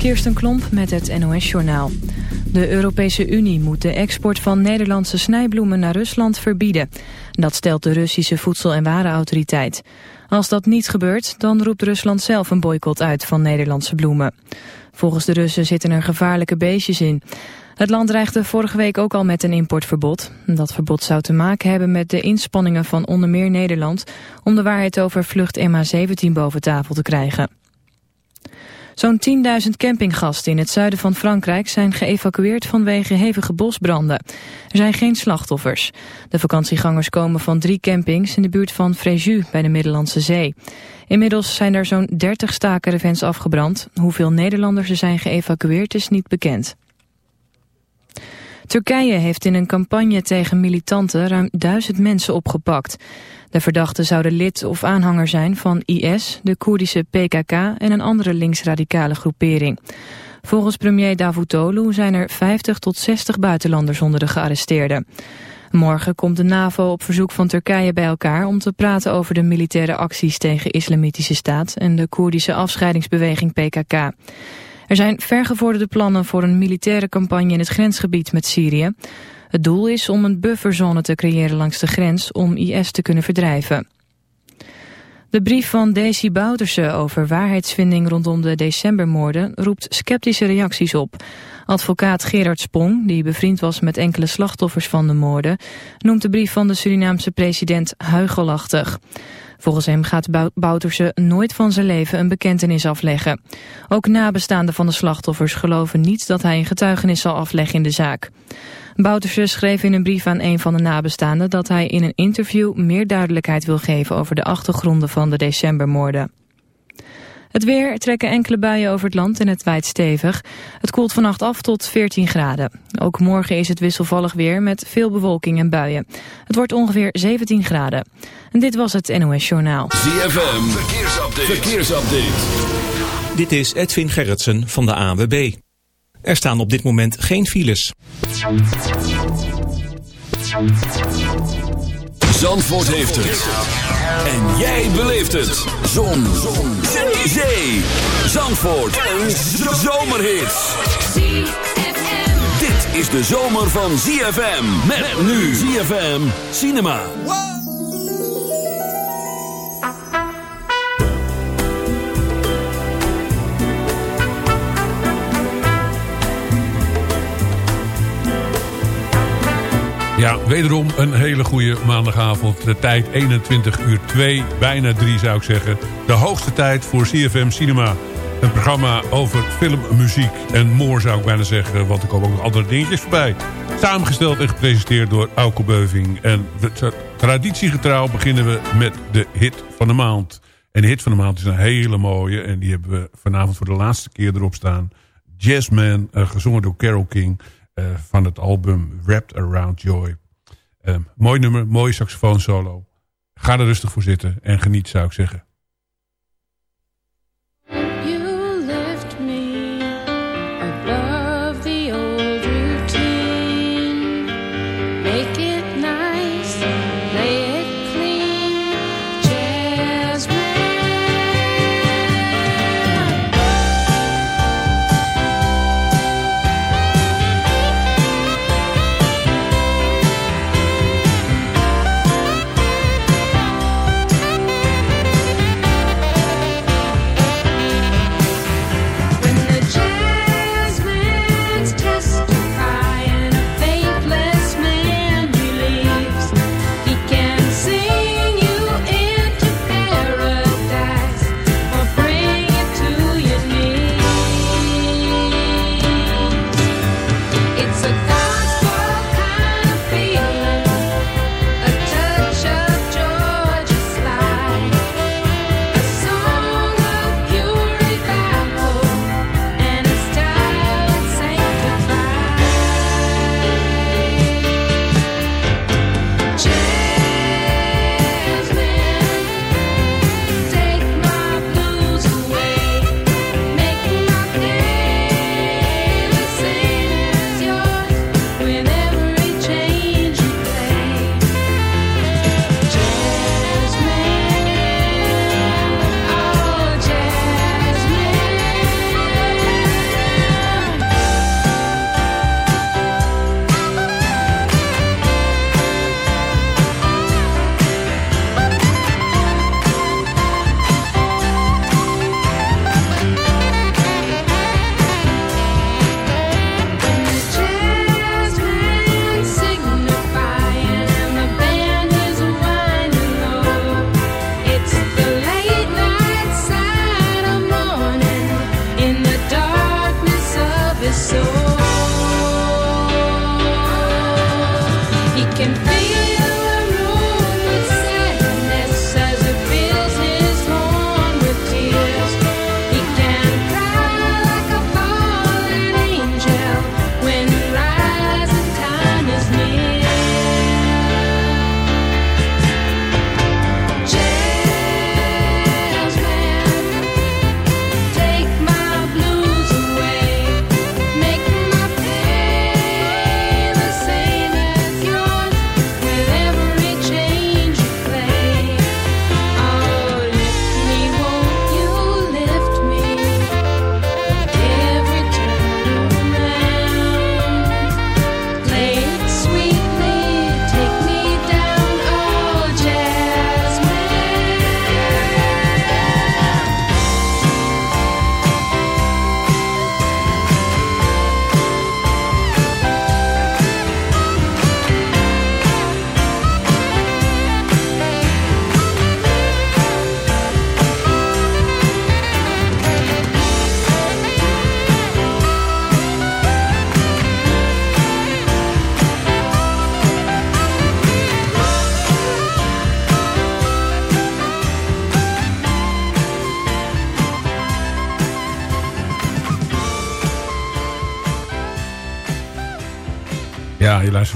Kirsten Klomp met het NOS-journaal. De Europese Unie moet de export van Nederlandse snijbloemen naar Rusland verbieden. Dat stelt de Russische Voedsel- en Warenautoriteit. Als dat niet gebeurt, dan roept Rusland zelf een boycott uit van Nederlandse bloemen. Volgens de Russen zitten er gevaarlijke beestjes in. Het land dreigde vorige week ook al met een importverbod. Dat verbod zou te maken hebben met de inspanningen van onder meer Nederland... om de waarheid over vlucht MH17 boven tafel te krijgen. Zo'n 10.000 campinggasten in het zuiden van Frankrijk zijn geëvacueerd vanwege hevige bosbranden. Er zijn geen slachtoffers. De vakantiegangers komen van drie campings in de buurt van Fréjus bij de Middellandse Zee. Inmiddels zijn er zo'n 30 stakenrevens afgebrand. Hoeveel Nederlanders er zijn geëvacueerd is niet bekend. Turkije heeft in een campagne tegen militanten ruim duizend mensen opgepakt. De verdachten zouden lid of aanhanger zijn van IS, de Koerdische PKK en een andere linksradicale groepering. Volgens premier Davutoglu zijn er 50 tot 60 buitenlanders onder de gearresteerden. Morgen komt de NAVO op verzoek van Turkije bij elkaar om te praten over de militaire acties tegen Islamitische Staat en de Koerdische afscheidingsbeweging PKK. Er zijn vergevorderde plannen voor een militaire campagne in het grensgebied met Syrië. Het doel is om een bufferzone te creëren langs de grens om IS te kunnen verdrijven. De brief van Daisy Bouterse over waarheidsvinding rondom de decembermoorden roept sceptische reacties op. Advocaat Gerard Spong, die bevriend was met enkele slachtoffers van de moorden, noemt de brief van de Surinaamse president huigelachtig. Volgens hem gaat Bouterse nooit van zijn leven een bekentenis afleggen. Ook nabestaanden van de slachtoffers geloven niet dat hij een getuigenis zal afleggen in de zaak. Bouterse schreef in een brief aan een van de nabestaanden dat hij in een interview meer duidelijkheid wil geven over de achtergronden van de decembermoorden. Het weer trekken enkele buien over het land en het waait stevig. Het koelt vannacht af tot 14 graden. Ook morgen is het wisselvallig weer met veel bewolking en buien. Het wordt ongeveer 17 graden. En dit was het NOS Journaal. ZFM, verkeersupdate. verkeersupdate. Dit is Edwin Gerritsen van de AWB. Er staan op dit moment geen files. Zandvoort heeft het. En jij beleeft het. Zon. Zon. Zee. Zandvoort. Een zomerhit. Dit is de zomer van ZFM. Met nu ZFM Cinema. Ja, wederom een hele goede maandagavond. De tijd 21 uur 2, bijna 3 zou ik zeggen. De hoogste tijd voor CFM Cinema. Een programma over film, muziek en more zou ik bijna zeggen. Want er komen ook nog andere dingetjes voorbij. Samengesteld en gepresenteerd door Auke Beuving. En traditiegetrouw beginnen we met de hit van de maand. En de hit van de maand is een hele mooie. En die hebben we vanavond voor de laatste keer erop staan. Jazzman, uh, gezongen door Carole King... Eh, van het album Wrapped Around Joy. Uh, mooi nummer, mooie saxofoon solo. Ga er rustig voor zitten en geniet zou ik zeggen.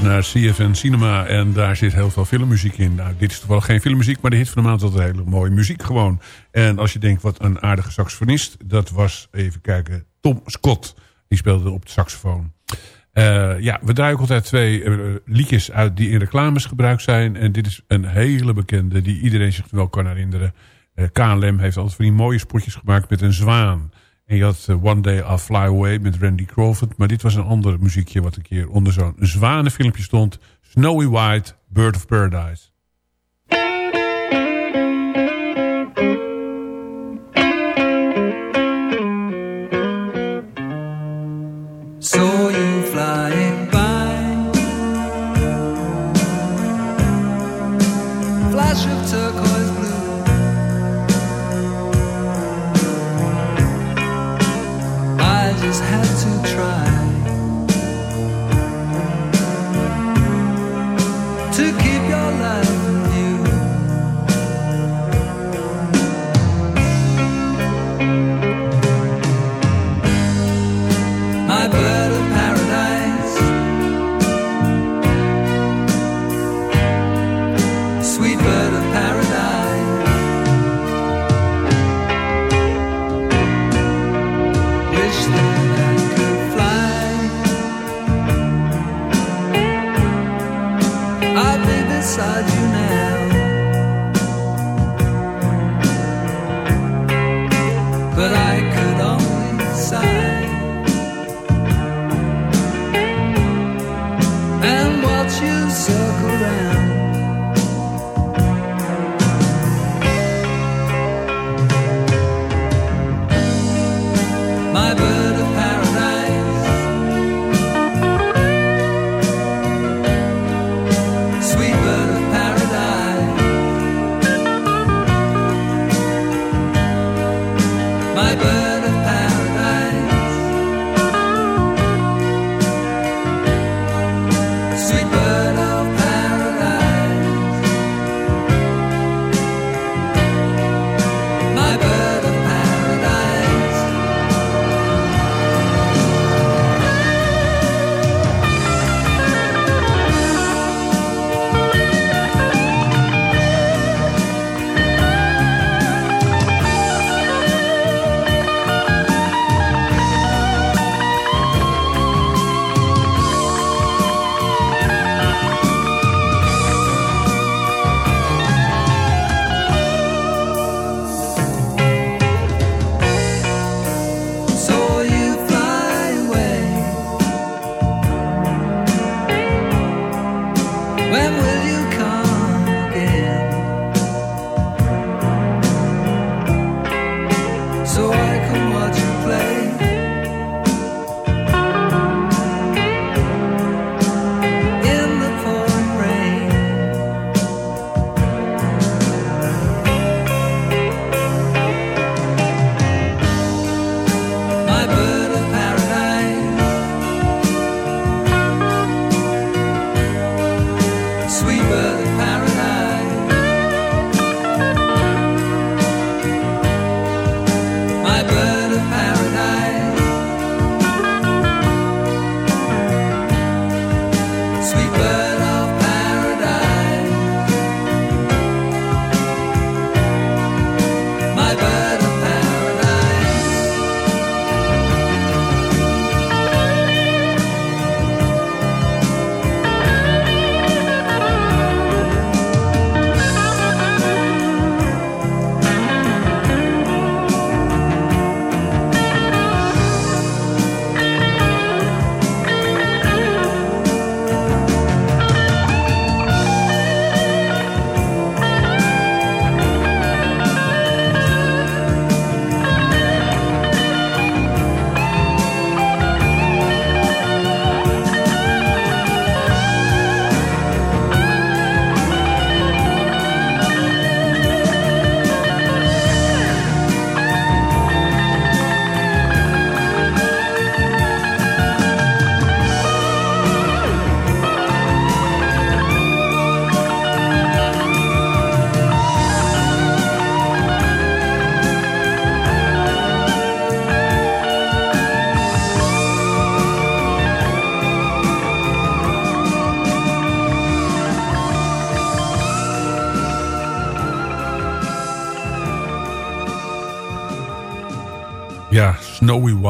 Naar CFN Cinema en daar zit heel veel filmmuziek in. Nou, dit is toevallig geen filmmuziek, maar de hit van de maand altijd hele mooie muziek gewoon. En als je denkt, wat een aardige saxofonist, dat was, even kijken, Tom Scott. Die speelde op de saxofoon. Uh, ja, we draaien altijd twee uh, liedjes uit die in reclames gebruikt zijn. En dit is een hele bekende die iedereen zich wel kan herinneren. Uh, KLM heeft altijd van die mooie spotjes gemaakt met een zwaan. En je had One Day I'll Fly Away met Randy Crawford. Maar dit was een ander muziekje wat een keer onder zo'n zwanenfilmpje stond. Snowy White, Bird of Paradise.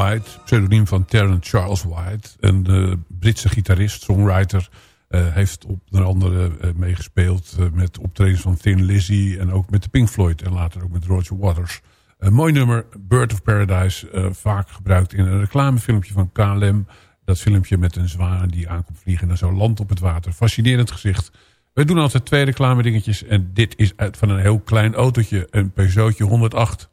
White, pseudoniem van Terence Charles White. Een Britse gitarist, songwriter. Uh, heeft onder andere uh, meegespeeld met optredens van Thin Lizzy... en ook met de Pink Floyd en later ook met Roger Waters. Een mooi nummer, Bird of Paradise, vaak gebruikt in een reclamefilmpje van KLM. Dat filmpje met een zwaan die aankomt vliegen naar zo'n land op het water. Fascinerend gezicht. We doen altijd twee reclame dingetjes en dit is uit van een heel klein autootje, een Peugeotje 108.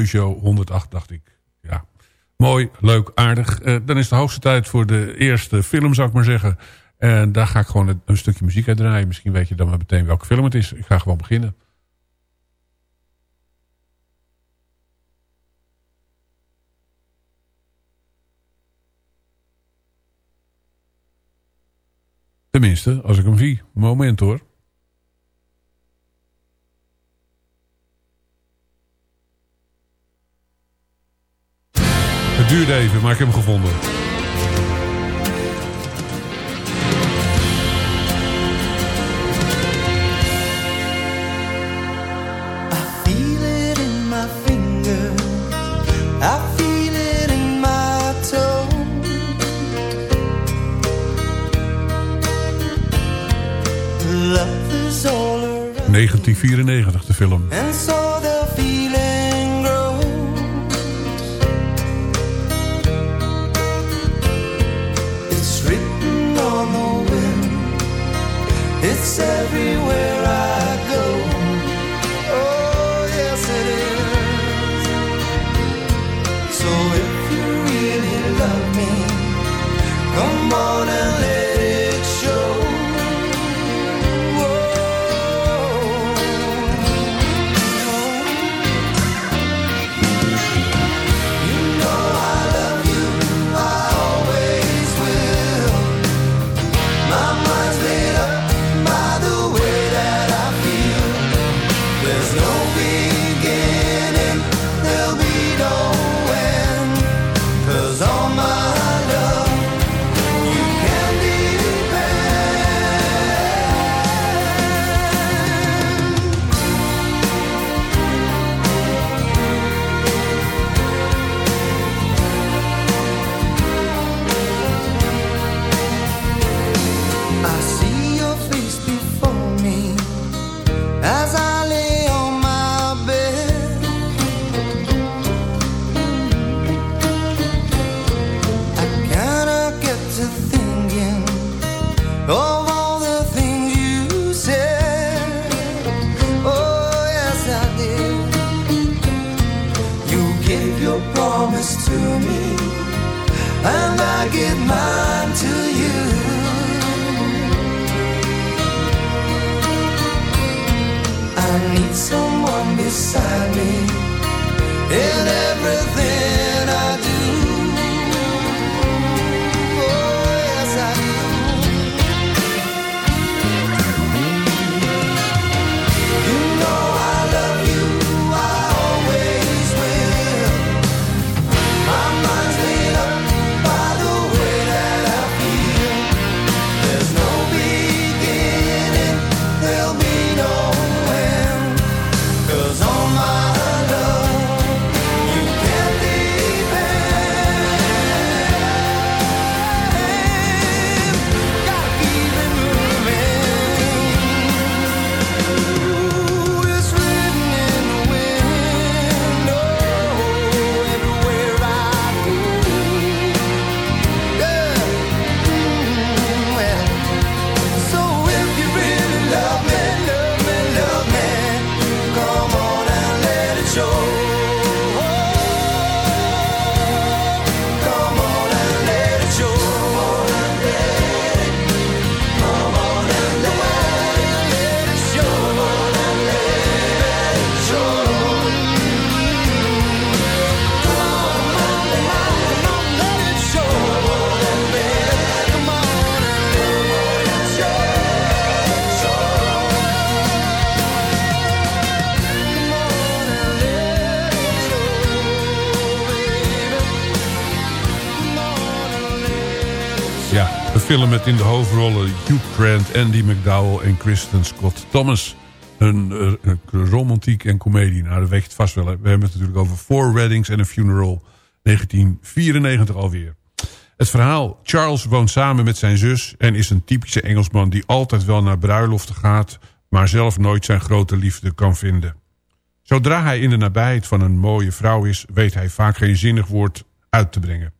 Peugeot 108, dacht ik. Ja, mooi, leuk, aardig. Uh, dan is de hoogste tijd voor de eerste film, zou ik maar zeggen. En daar ga ik gewoon een, een stukje muziek uit draaien. Misschien weet je dan maar meteen welke film het is. Ik ga gewoon beginnen. Tenminste, als ik hem zie. Moment hoor. Duurde even, maar ik heb hem gevonden. feel it in my It's everywhere I in film met in de hoofdrollen Hugh Grant, Andy McDowell en Kristen Scott Thomas. Een, uh, romantiek en komedie. Nou, dat weet je het vast wel. We hebben het natuurlijk over Four Weddings and a Funeral. 1994 alweer. Het verhaal. Charles woont samen met zijn zus... en is een typische Engelsman die altijd wel naar bruiloften gaat... maar zelf nooit zijn grote liefde kan vinden. Zodra hij in de nabijheid van een mooie vrouw is... weet hij vaak geen zinnig woord uit te brengen.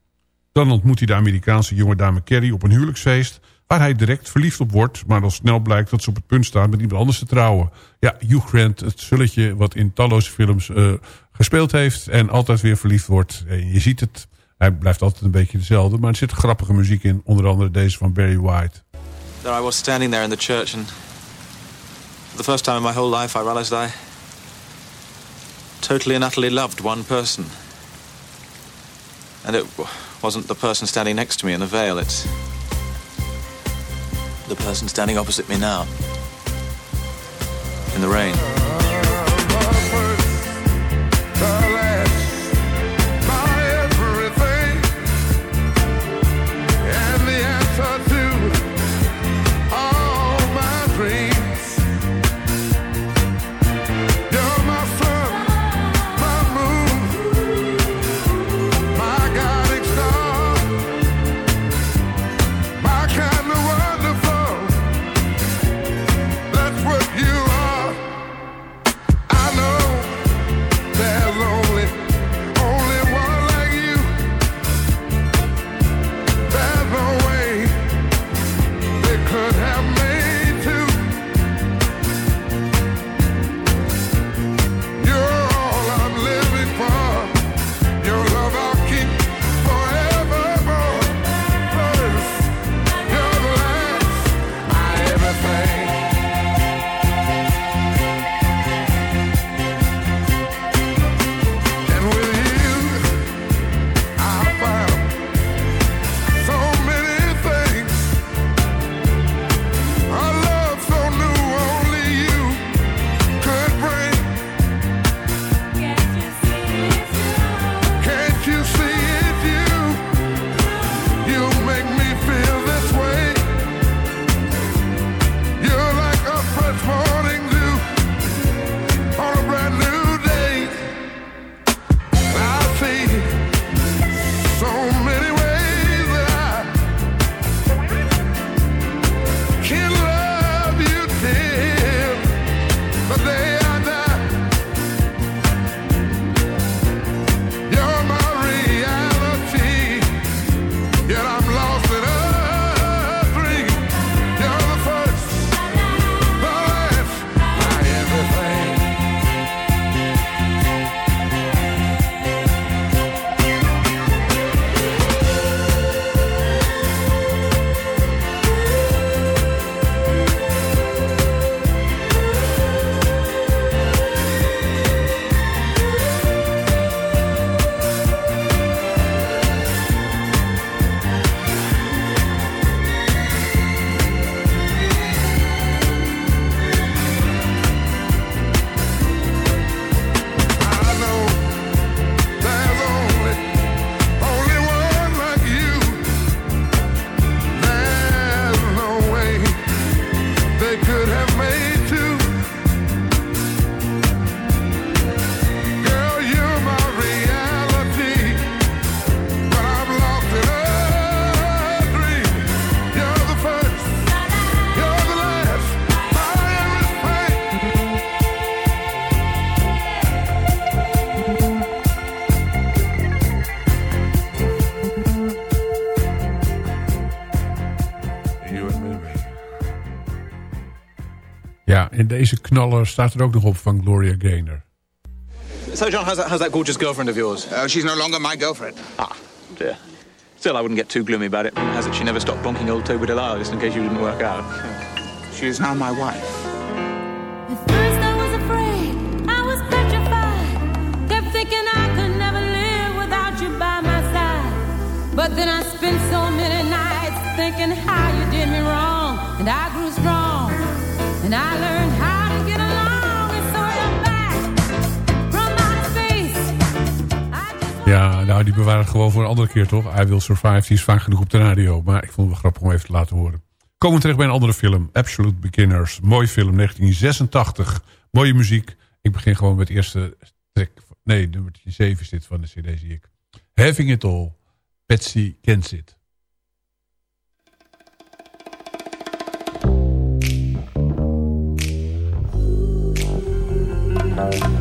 Dan ontmoet hij de Amerikaanse jonge dame Carrie op een huwelijksfeest... waar hij direct verliefd op wordt... maar al snel blijkt dat ze op het punt staat met iemand anders te trouwen. Ja, Hugh Grant, het zulletje wat in talloze films uh, gespeeld heeft... en altijd weer verliefd wordt. En je ziet het, hij blijft altijd een beetje dezelfde... maar er zit grappige muziek in, onder andere deze van Barry White. There I was standing there in the church... and for the first time in my whole life I realized I... totally and utterly loved one person... And it wasn't the person standing next to me in the veil, it's the person standing opposite me now. In the rain. En deze knaller staat er ook nog op van Gloria Gaynor. So, John, how's that, how's that gorgeous girlfriend of yours? Uh, she's no longer my girlfriend. Ah, dear. Still, I wouldn't get too gloomy about it. Has it she never stopped bonking old Toby Delisle just in case you didn't work out? She is now my wife. At first I was afraid, I was petrified. Kept thinking I could never live without you by my side. But then I spent so many nights thinking how you did me wrong. And I grew strong. Ja, nou, die bewaren gewoon voor een andere keer, toch? I Will Survive, die is vaak genoeg op de radio. Maar ik vond het wel grappig om even te laten horen. Komen we terecht bij een andere film. Absolute Beginners. Mooi film, 1986. Mooie muziek. Ik begin gewoon met het eerste track. Nee, nummer 7 is dit van de cd, zie ik. Having It All. Betsy Kensit. You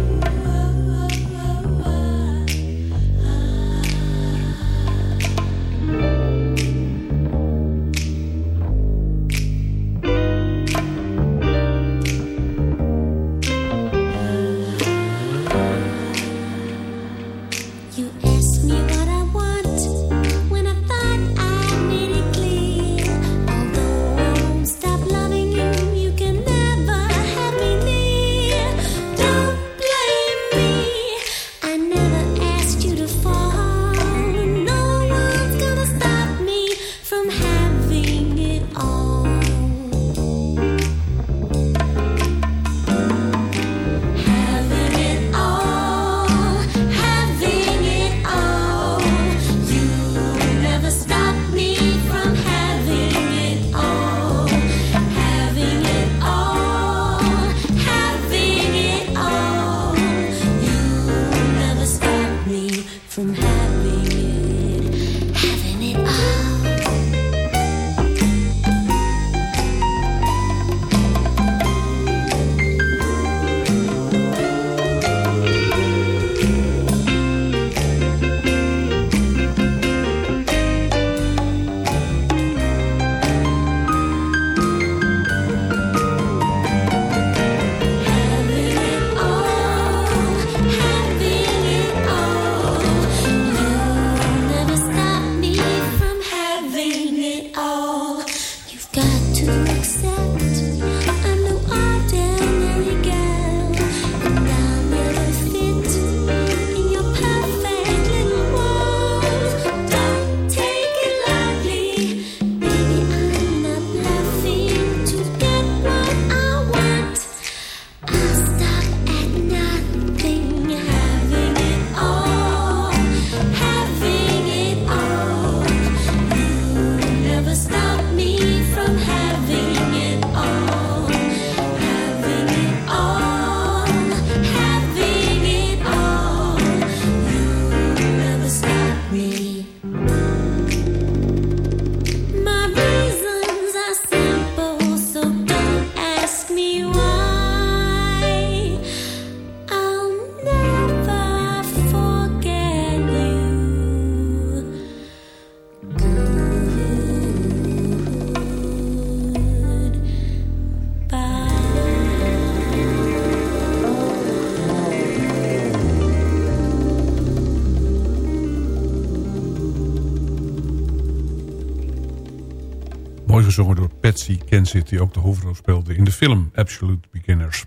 gezongen door Patsy Kensit, die ook de hoofdrol speelde in de film Absolute Beginners.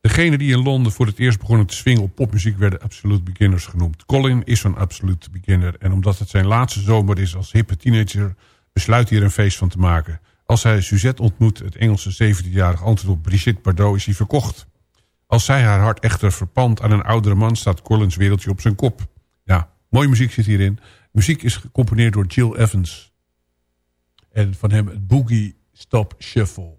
Degenen die in Londen voor het eerst begonnen te swingen op popmuziek werden Absolute Beginners genoemd. Colin is zo'n Absolute Beginner en omdat het zijn laatste zomer is als hippe teenager, besluit hij er een feest van te maken. Als hij Suzette ontmoet, het Engelse 17-jarige antwoord op Brigitte Bardot, is hij verkocht. Als zij haar hart echter verpand aan een oudere man, staat Collins wereldje op zijn kop. Ja, mooie muziek zit hierin. Muziek is gecomponeerd door Jill Evans. En van hem het Boogie Stop Shuffle.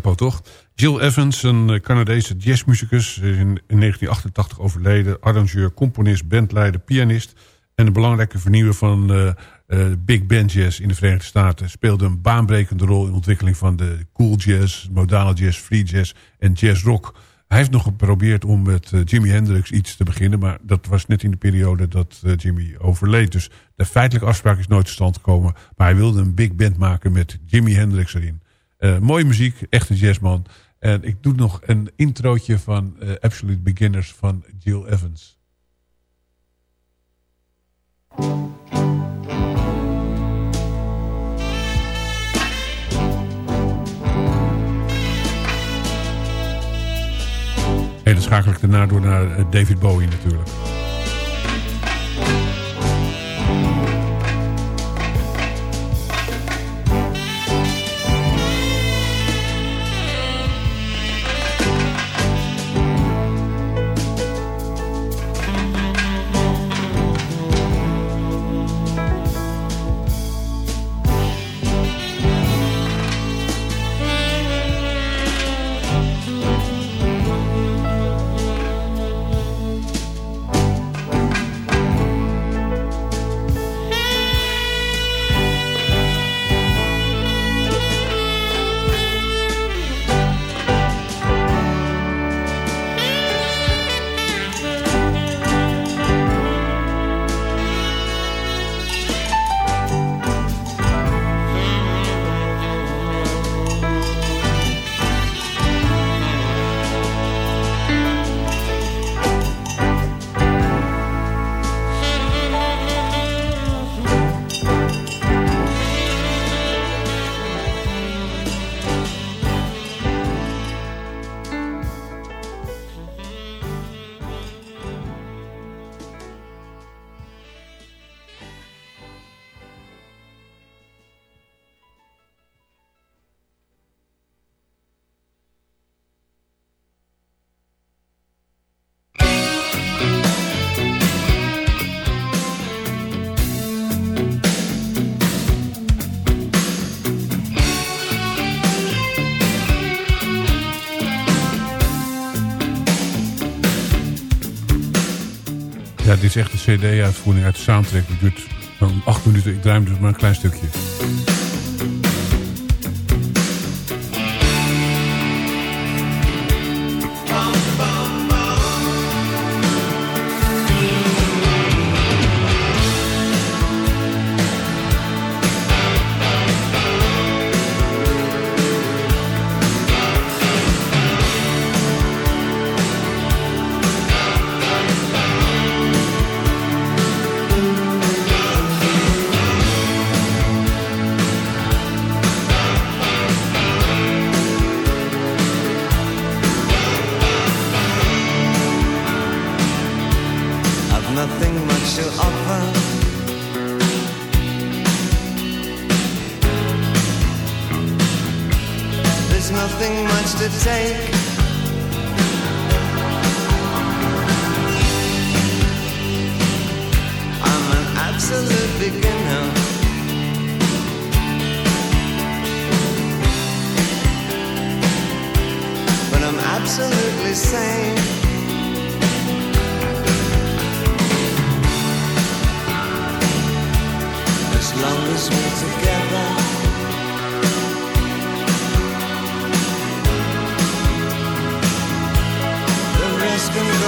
Tempo, toch? Jill Evans, een eh, Canadese jazzmuzikus. is In, in 1988 overleden. Arrangeur, componist, bandleider, pianist. En een belangrijke vernieuwer van eh, big band jazz in de Verenigde Staten. Speelde een baanbrekende rol in de ontwikkeling van de cool jazz, modale jazz, free jazz en jazz rock. Hij heeft nog geprobeerd om met eh, Jimi Hendrix iets te beginnen. Maar dat was net in de periode dat Jimmy overleed. Dus de feitelijke afspraak is nooit tot stand gekomen. Maar hij wilde een big band maken met Jimi Hendrix erin. Eh, mooie muziek, echt een jazzman. En ik doe nog een introotje van eh, Absolute Beginners van Jill Evans. En dan schakel ik daarna door naar eh, David Bowie natuurlijk. Is echt een cd-uitvoering uit de soundtrack. Die duurt acht minuten. Ik hem dus maar een klein stukje. There's nothing much to take. I'm an absolute beginner. But I'm absolutely sane. as long as we're together.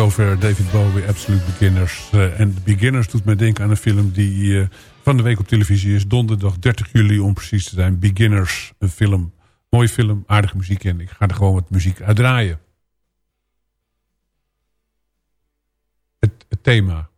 zover David Bowie, Absolute Beginners. Eh, en Beginners doet mij denken aan een film die eh, van de week op televisie is. Donderdag 30 juli om precies te zijn. Beginners, een film. Mooie film, aardige muziek en ik ga er gewoon wat muziek uitdraaien. Het, het thema.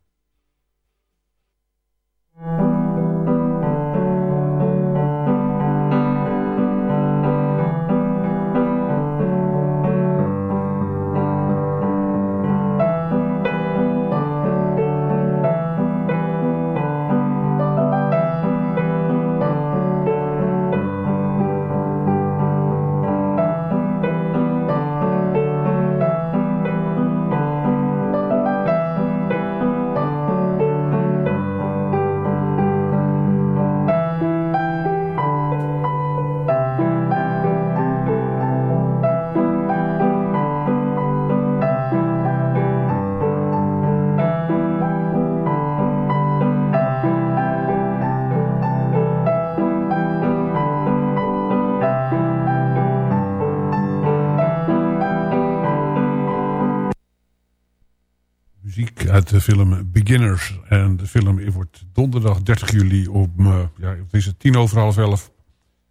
De film Beginners. En de film wordt donderdag 30 juli om, eh, ja, het is het tien over half elf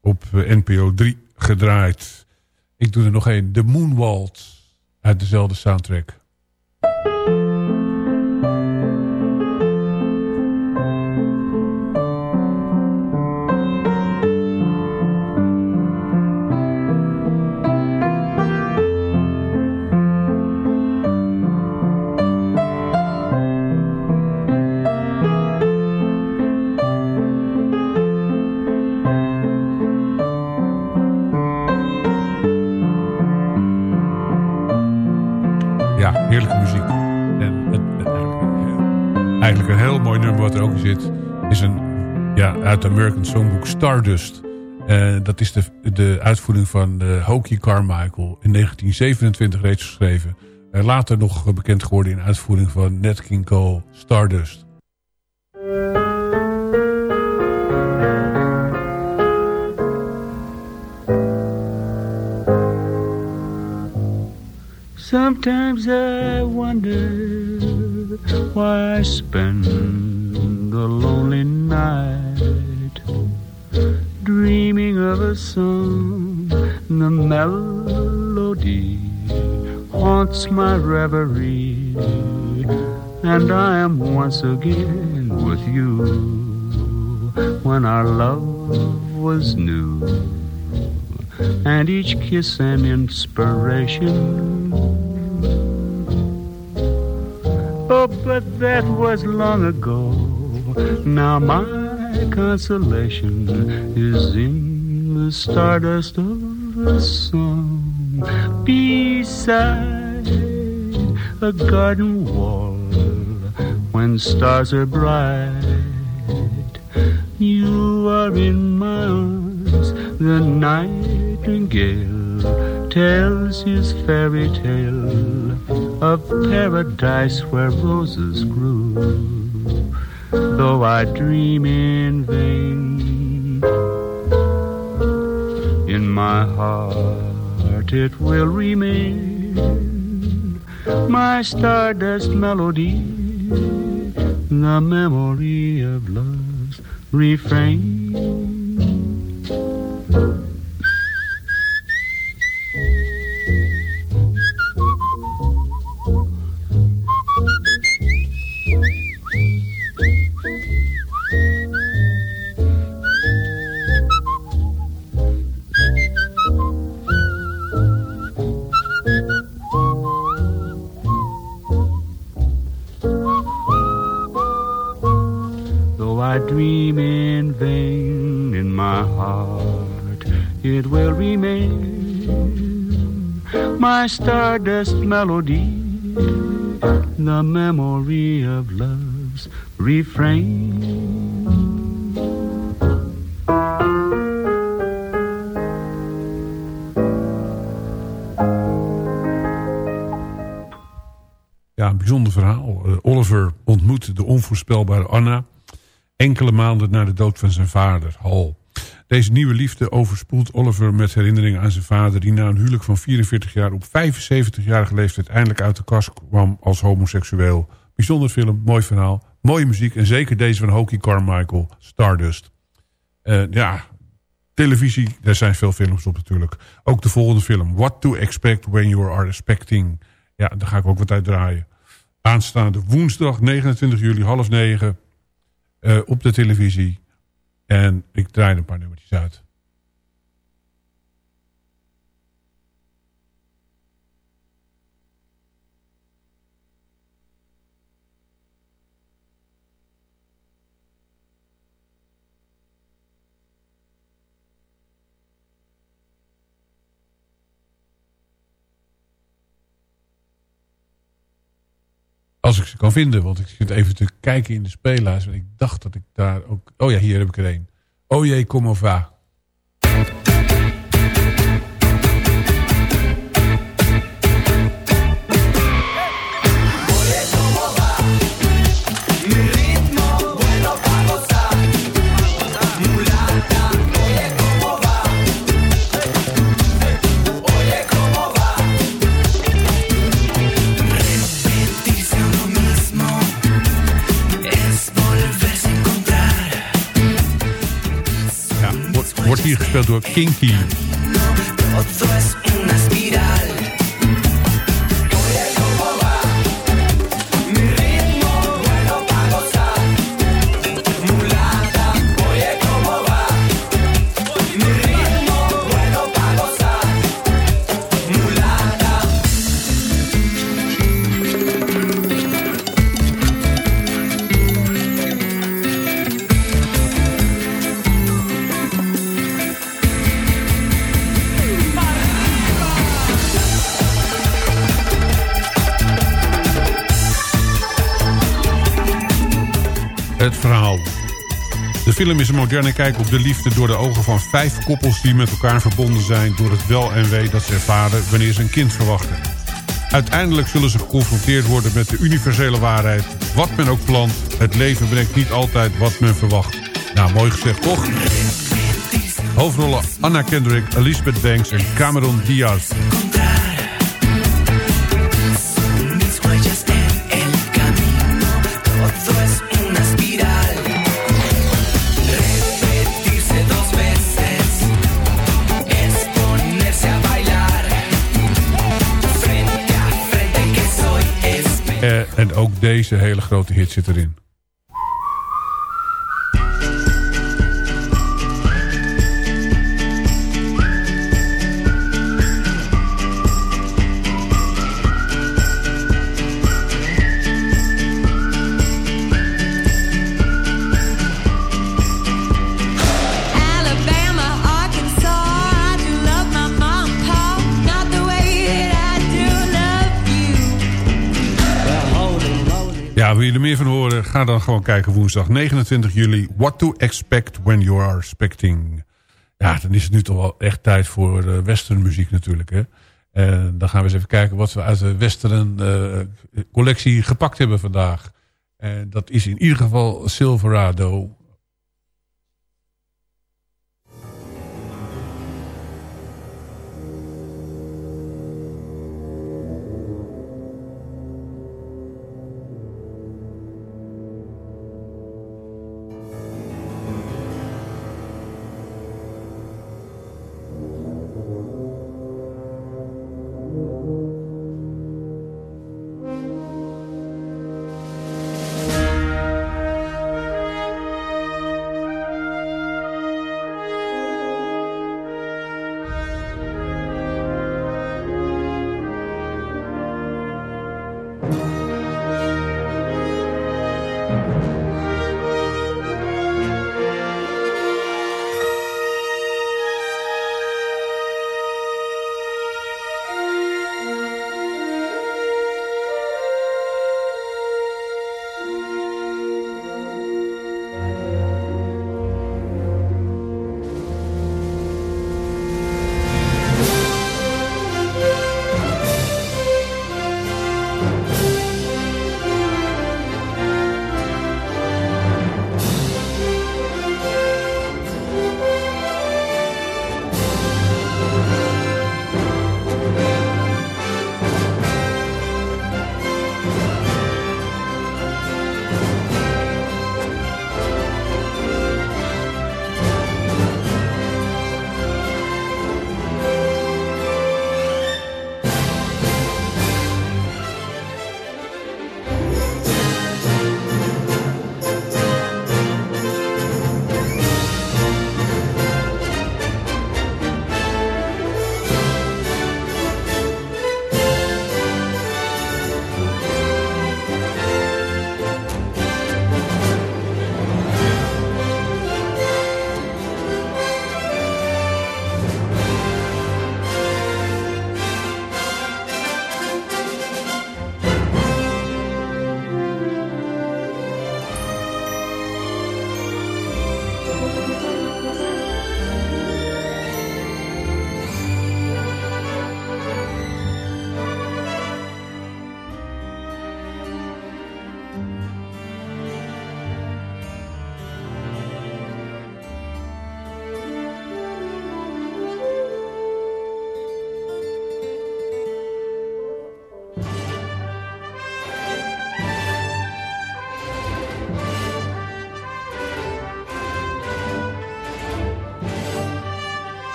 op eh, NPO 3 gedraaid. Ik doe er nog één. The Moonwaltz uit dezelfde soundtrack. Is een, ja, uit de American Songbook Stardust. En dat is de, de uitvoering van uh, Hokie Carmichael. In 1927 reeds geschreven. En later nog bekend geworden in uitvoering van Nat King Cole Stardust. Sometimes I wonder why I spend the lonely night dreaming of a song. The melody haunts my reverie, and I am once again with you when our love was new and each kiss an inspiration. Oh, but that was long ago. Now my consolation is in the stardust of the sun beside a garden wall when stars are bright. You are in my arms, the nightingale tells his fairy tale of paradise where roses grew. Though I dream in vain, in my heart it will remain my stardust melody, the memory of love's refrain. My stardust melody, the memory of love's refrain. Ja, een bijzonder verhaal. Eh, Oliver ontmoet de onvoorspelbare Anna... enkele maanden na de dood van zijn vader, Hal. Deze nieuwe liefde overspoelt Oliver met herinneringen aan zijn vader... die na een huwelijk van 44 jaar op 75-jarige leeftijd... eindelijk uit de kast kwam als homoseksueel. Bijzonder film, mooi verhaal, mooie muziek... en zeker deze van Hokie Carmichael, Stardust. Eh, ja, televisie, daar zijn veel films op natuurlijk. Ook de volgende film, What to Expect When You Are Expecting. Ja, daar ga ik ook wat uit draaien. Aanstaande woensdag 29 juli half negen eh, op de televisie. En ik draai een paar nummertjes uit. Als ik ze kan vinden, want ik zit even te kijken in de speellijst. En ik dacht dat ik daar ook... Oh ja, hier heb ik er een. Oh jee, kom of va. Hier gespeeld door Kinky. Film is een moderne kijk op de liefde door de ogen van vijf koppels... die met elkaar verbonden zijn door het wel en wee dat ze ervaren... wanneer ze een kind verwachten. Uiteindelijk zullen ze geconfronteerd worden met de universele waarheid. Wat men ook plant, het leven brengt niet altijd wat men verwacht. Nou, mooi gezegd, toch? Hoofdrollen Anna Kendrick, Elizabeth Banks en Cameron Diaz. En ook deze hele grote hit zit erin. Wil je er meer van horen? Ga dan gewoon kijken woensdag 29 juli. What to expect when you are expecting. Ja, dan is het nu toch wel echt tijd voor uh, westernmuziek natuurlijk. Hè? En dan gaan we eens even kijken wat we uit de western eh, collectie gepakt hebben vandaag. En dat is in ieder geval Silverado.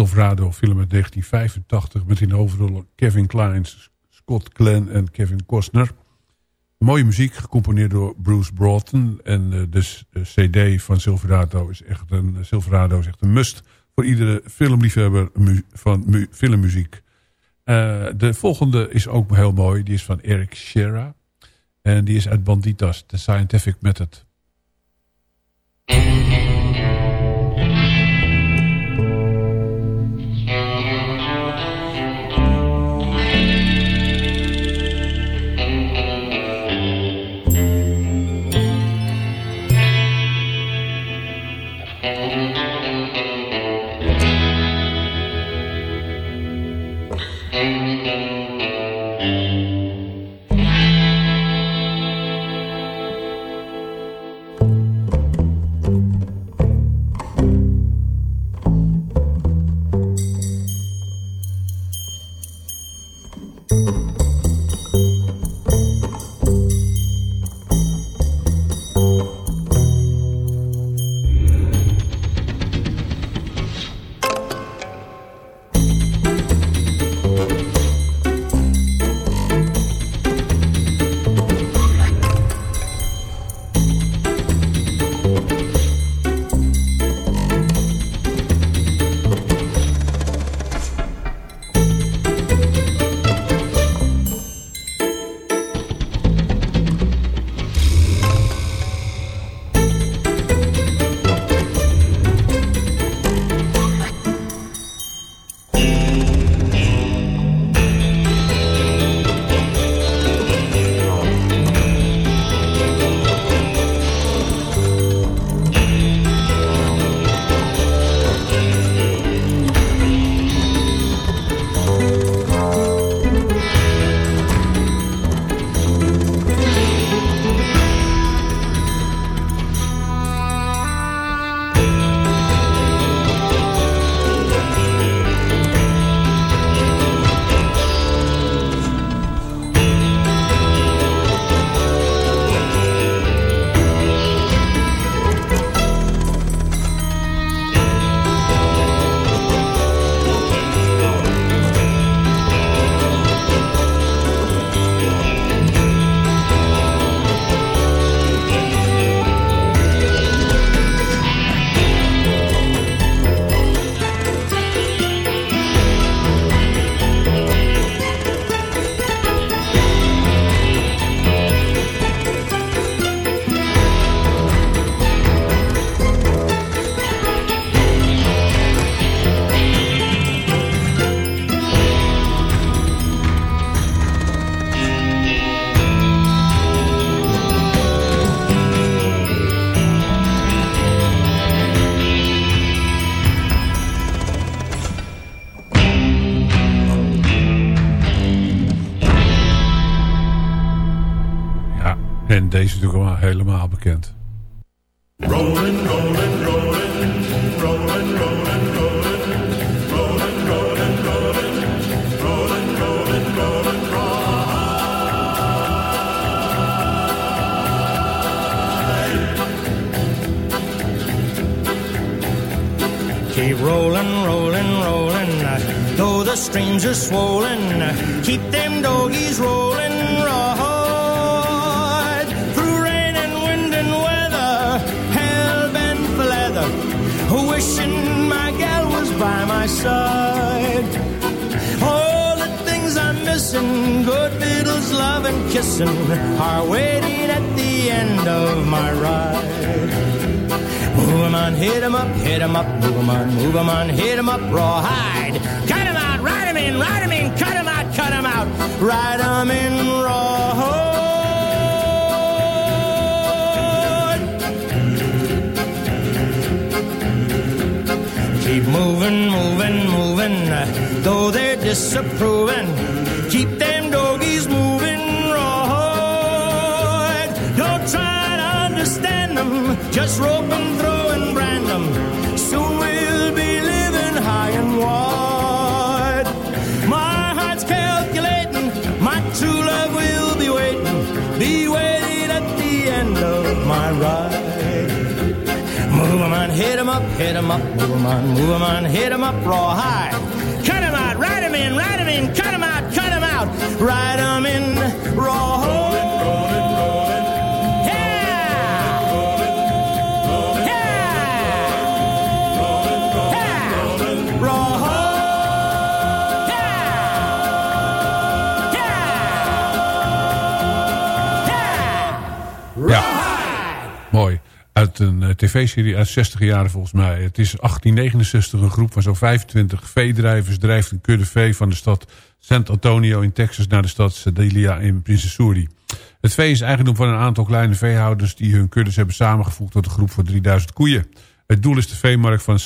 Silverado film uit 1985 met in de hoofdrollen Kevin Kleins, Scott Glenn en Kevin Costner. Mooie muziek, gecomponeerd door Bruce Broughton. En eh, de, s- de cd van Silverado is echt een, Silverado is echt een must voor iedere filmliefhebber van mu- filmmuziek. Eh, de volgende is ook heel mooi. Die is van Eric Shera. En die is uit Banditas, The Scientific Method. Keep rolling, rolling, rolling. Though the streams are swollen, keep them doggies rolling, right. Through rain and wind and weather, hell bent for leather. Wishing my gal was by my side. All the things I'm missing, good fiddles, love and kissing, are waiting at the end of my ride. Move 'em on, hit 'em up, hit 'em up, move 'em on, move 'em on, hit 'em up, rawhide. Cut 'em out, ride 'em in, ride 'em in, cut 'em out, cut 'em out, ride 'em in, rawhide. Keep moving, moving, moving, though they're disapproving. Keep them doggies moving, rawhide. Don't try to understand them, just rope and brand them. Soon we'll be living high and wide. My heart's calculating, my true love will be waiting, be waiting at the end of my ride. Move 'em on, hit 'em up, hit 'em up, move 'em on, move 'em on, hit 'em up, raw high. Cut 'em out, ride 'em in, ride 'em in, cut 'em out, cut 'em out, ride 'em in, raw Ja, een eh, tv-serie uit 60 jaren volgens mij. Het is 1869 een groep van zo'n 25 veedrijvers... drijft een kudde vee van de stad San Antonio in Texas... naar de stad Sedalia in Missouri. Het vee is eigendom van een aantal kleine veehouders... die hun kuddes hebben samengevoegd tot een groep van 3000 koeien. Het doel is de veemarkt van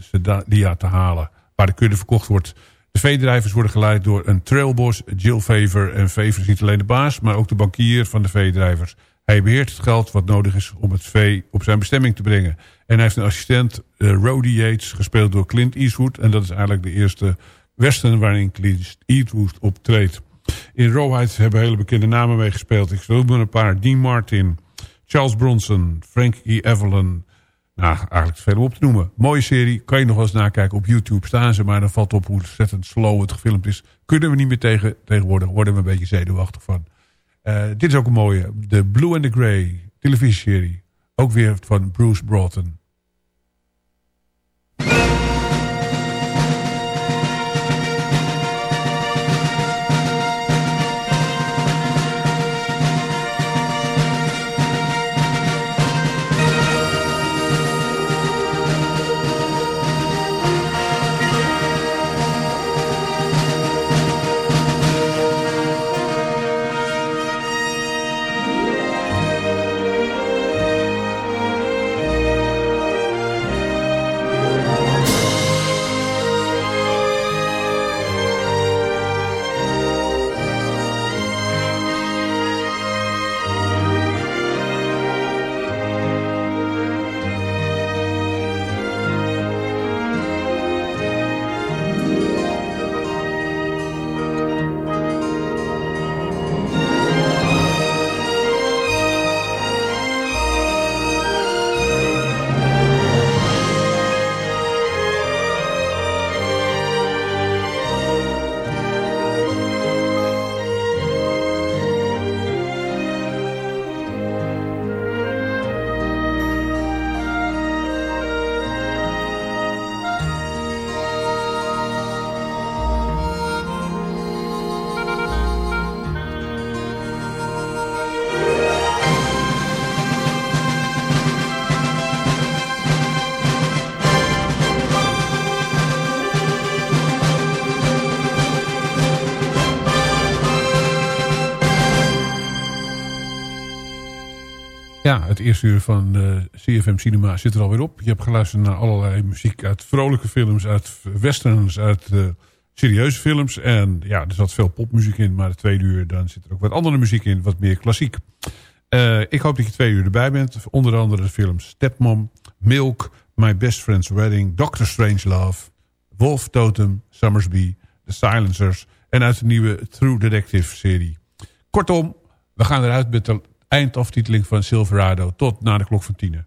Sedalia te halen... waar de kudde verkocht wordt... De veedrijvers worden geleid door een trailboss, Jill Faver. En Faver is niet alleen de baas, maar ook de bankier van de veedrijvers. Hij beheert het geld wat nodig is om het vee op zijn bestemming te brengen. En hij heeft een assistent, uh, Yates, gespeeld door Clint Eastwood. En dat is eigenlijk de eerste western waarin Clint Eastwood optreedt. In Rawhide hebben hele bekende namen meegespeeld. Ik noem er een paar. Dean Martin, Charles Bronson, Frankie Evelyn. Nou, eigenlijk veel op te noemen. Mooie serie, kan je nog wel eens nakijken. Op YouTube staan ze, maar dan valt op hoe ontzettend slow het gefilmd is. Kunnen we niet meer tegen, tegenwoordig, worden we een beetje zenuwachtig van. Uh, dit is ook een mooie. De Blue and the Grey televisieserie. Ook weer van Bruce Broughton. Ja, het eerste uur van uh, CFM Cinema zit er alweer op. Je hebt geluisterd naar allerlei muziek uit vrolijke films, uit westerns, uit uh, serieuze films. En ja, er zat veel popmuziek in, maar de tweede uur dan zit er ook wat andere muziek in, wat meer klassiek. Uh, ik hoop dat je twee uur erbij bent. Onder andere de films Stepmom, Milk, My Best Friend's Wedding, Doctor Strangelove, Wolf Totem, Summersby, The Silencers en uit de nieuwe True Detective serie. Kortom, we gaan eruit met de eindaftiteling van Silverado tot na de klok van tienen.